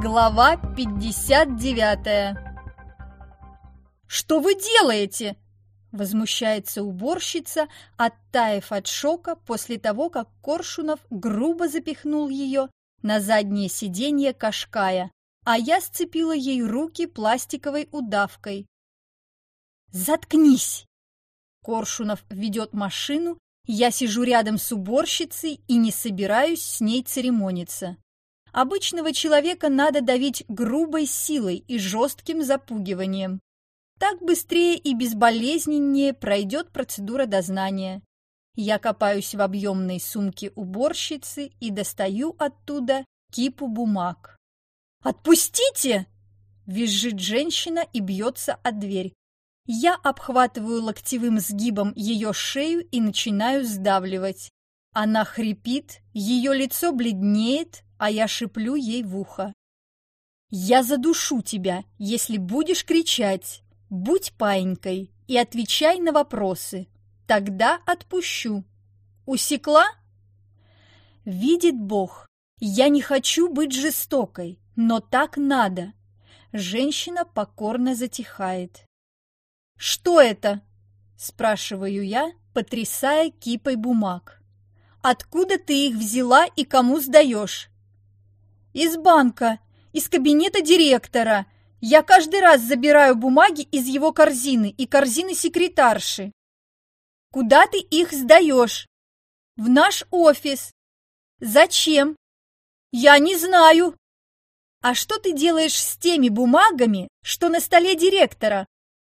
Глава 59 «Что вы делаете?» Возмущается уборщица, оттаив от шока после того, как Коршунов грубо запихнул ее на заднее сиденье Кашкая, а я сцепила ей руки пластиковой удавкой. «Заткнись!» Коршунов ведет машину, я сижу рядом с уборщицей и не собираюсь с ней церемониться. Обычного человека надо давить грубой силой и жестким запугиванием. Так быстрее и безболезненнее пройдет процедура дознания. Я копаюсь в объемной сумке уборщицы и достаю оттуда кипу бумаг. «Отпустите!» – визжит женщина и бьется от дверь. Я обхватываю локтевым сгибом ее шею и начинаю сдавливать. Она хрипит, ее лицо бледнеет, а я шиплю ей в ухо. «Я задушу тебя, если будешь кричать. Будь паинькой и отвечай на вопросы. Тогда отпущу. Усекла?» Видит Бог, я не хочу быть жестокой, но так надо. Женщина покорно затихает. «Что это?» – спрашиваю я, потрясая кипой бумаг. «Откуда ты их взяла и кому сдаешь?» «Из банка, из кабинета директора. Я каждый раз забираю бумаги из его корзины и корзины секретарши». «Куда ты их сдаешь?» «В наш офис». «Зачем?» «Я не знаю». «А что ты делаешь с теми бумагами, что на столе директора?»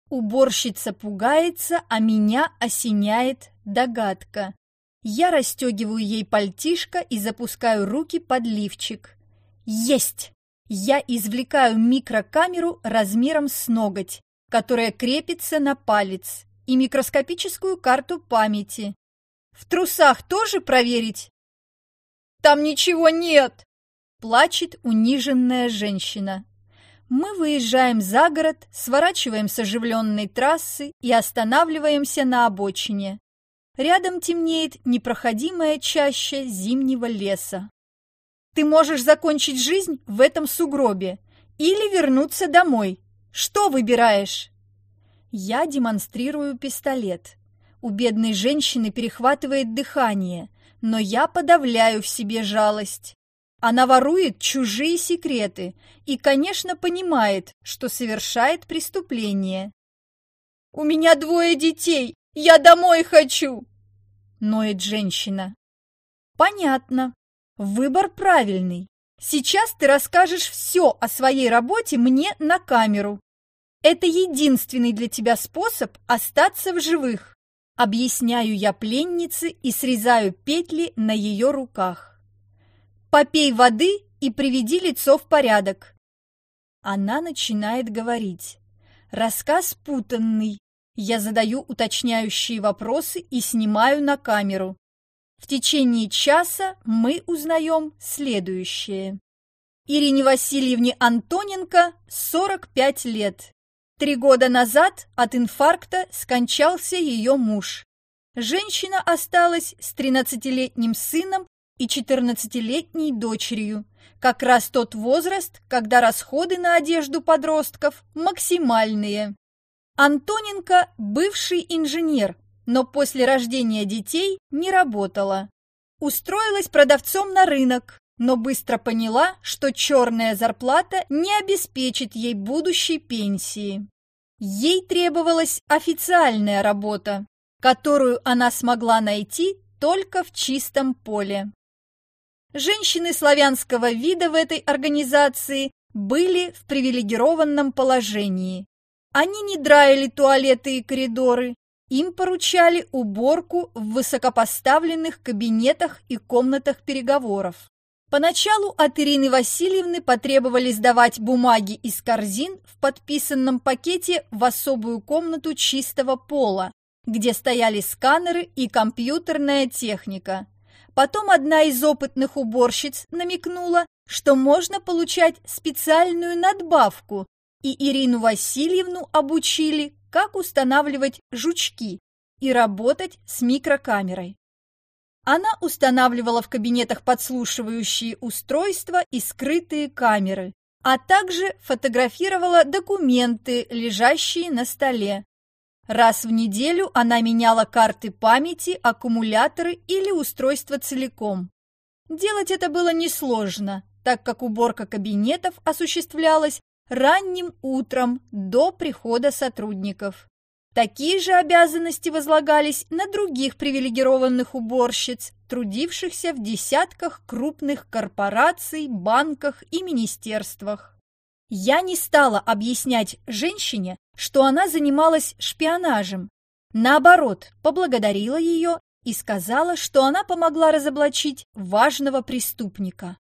Уборщица пугается, а меня осеняет догадка. Я расстегиваю ей пальтишко и запускаю руки под лифчик. Есть! Я извлекаю микрокамеру размером с ноготь, которая крепится на палец, и микроскопическую карту памяти. В трусах тоже проверить? Там ничего нет! Плачет униженная женщина. Мы выезжаем за город, сворачиваем с оживленной трассы и останавливаемся на обочине. Рядом темнеет непроходимая чаща зимнего леса. Ты можешь закончить жизнь в этом сугробе или вернуться домой. Что выбираешь? Я демонстрирую пистолет. У бедной женщины перехватывает дыхание, но я подавляю в себе жалость. Она ворует чужие секреты и, конечно, понимает, что совершает преступление. «У меня двое детей! Я домой хочу!» – ноет женщина. «Понятно. Выбор правильный. Сейчас ты расскажешь все о своей работе мне на камеру. Это единственный для тебя способ остаться в живых. Объясняю я пленнице и срезаю петли на ее руках. Попей воды и приведи лицо в порядок. Она начинает говорить. Рассказ путанный. Я задаю уточняющие вопросы и снимаю на камеру. В течение часа мы узнаем следующее. Ирине Васильевне Антоненко 45 лет. Три года назад от инфаркта скончался ее муж. Женщина осталась с 13-летним сыном и 14-летней дочерью. Как раз тот возраст, когда расходы на одежду подростков максимальные. Антоненко – бывший инженер, но после рождения детей не работала. Устроилась продавцом на рынок, но быстро поняла, что черная зарплата не обеспечит ей будущей пенсии. Ей требовалась официальная работа, которую она смогла найти только в чистом поле. Женщины славянского вида в этой организации были в привилегированном положении. Они не драили туалеты и коридоры, им поручали уборку в высокопоставленных кабинетах и комнатах переговоров. Поначалу от Ирины Васильевны потребовали сдавать бумаги из корзин в подписанном пакете в особую комнату чистого пола, где стояли сканеры и компьютерная техника – Потом одна из опытных уборщиц намекнула, что можно получать специальную надбавку, и Ирину Васильевну обучили, как устанавливать жучки и работать с микрокамерой. Она устанавливала в кабинетах подслушивающие устройства и скрытые камеры, а также фотографировала документы, лежащие на столе. Раз в неделю она меняла карты памяти, аккумуляторы или устройство целиком. Делать это было несложно, так как уборка кабинетов осуществлялась ранним утром до прихода сотрудников. Такие же обязанности возлагались на других привилегированных уборщиц, трудившихся в десятках крупных корпораций, банках и министерствах. Я не стала объяснять женщине, что она занималась шпионажем. Наоборот, поблагодарила ее и сказала, что она помогла разоблачить важного преступника.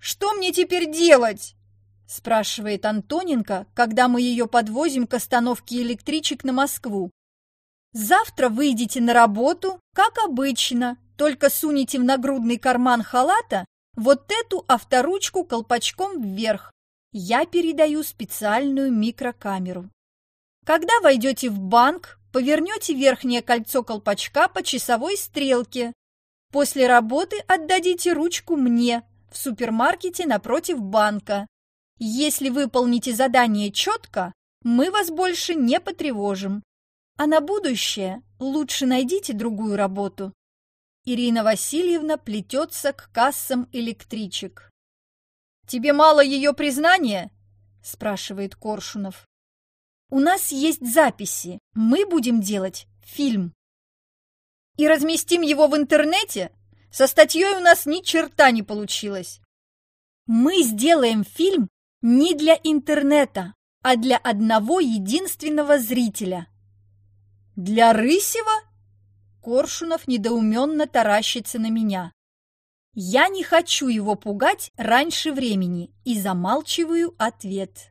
«Что мне теперь делать?» – спрашивает Антоненко, когда мы ее подвозим к остановке электричек на Москву. «Завтра выйдете на работу, как обычно, только сунете в нагрудный карман халата вот эту авторучку колпачком вверх. Я передаю специальную микрокамеру. Когда войдете в банк, повернете верхнее кольцо колпачка по часовой стрелке. После работы отдадите ручку мне в супермаркете напротив банка. Если выполните задание четко, мы вас больше не потревожим. А на будущее лучше найдите другую работу. Ирина Васильевна плетется к кассам электричек. «Тебе мало ее признания?» – спрашивает Коршунов. «У нас есть записи. Мы будем делать фильм». «И разместим его в интернете? Со статьей у нас ни черта не получилось». «Мы сделаем фильм не для интернета, а для одного единственного зрителя. Для Рысева? Коршунов недоуменно таращится на меня. Я не хочу его пугать раньше времени и замалчиваю ответ.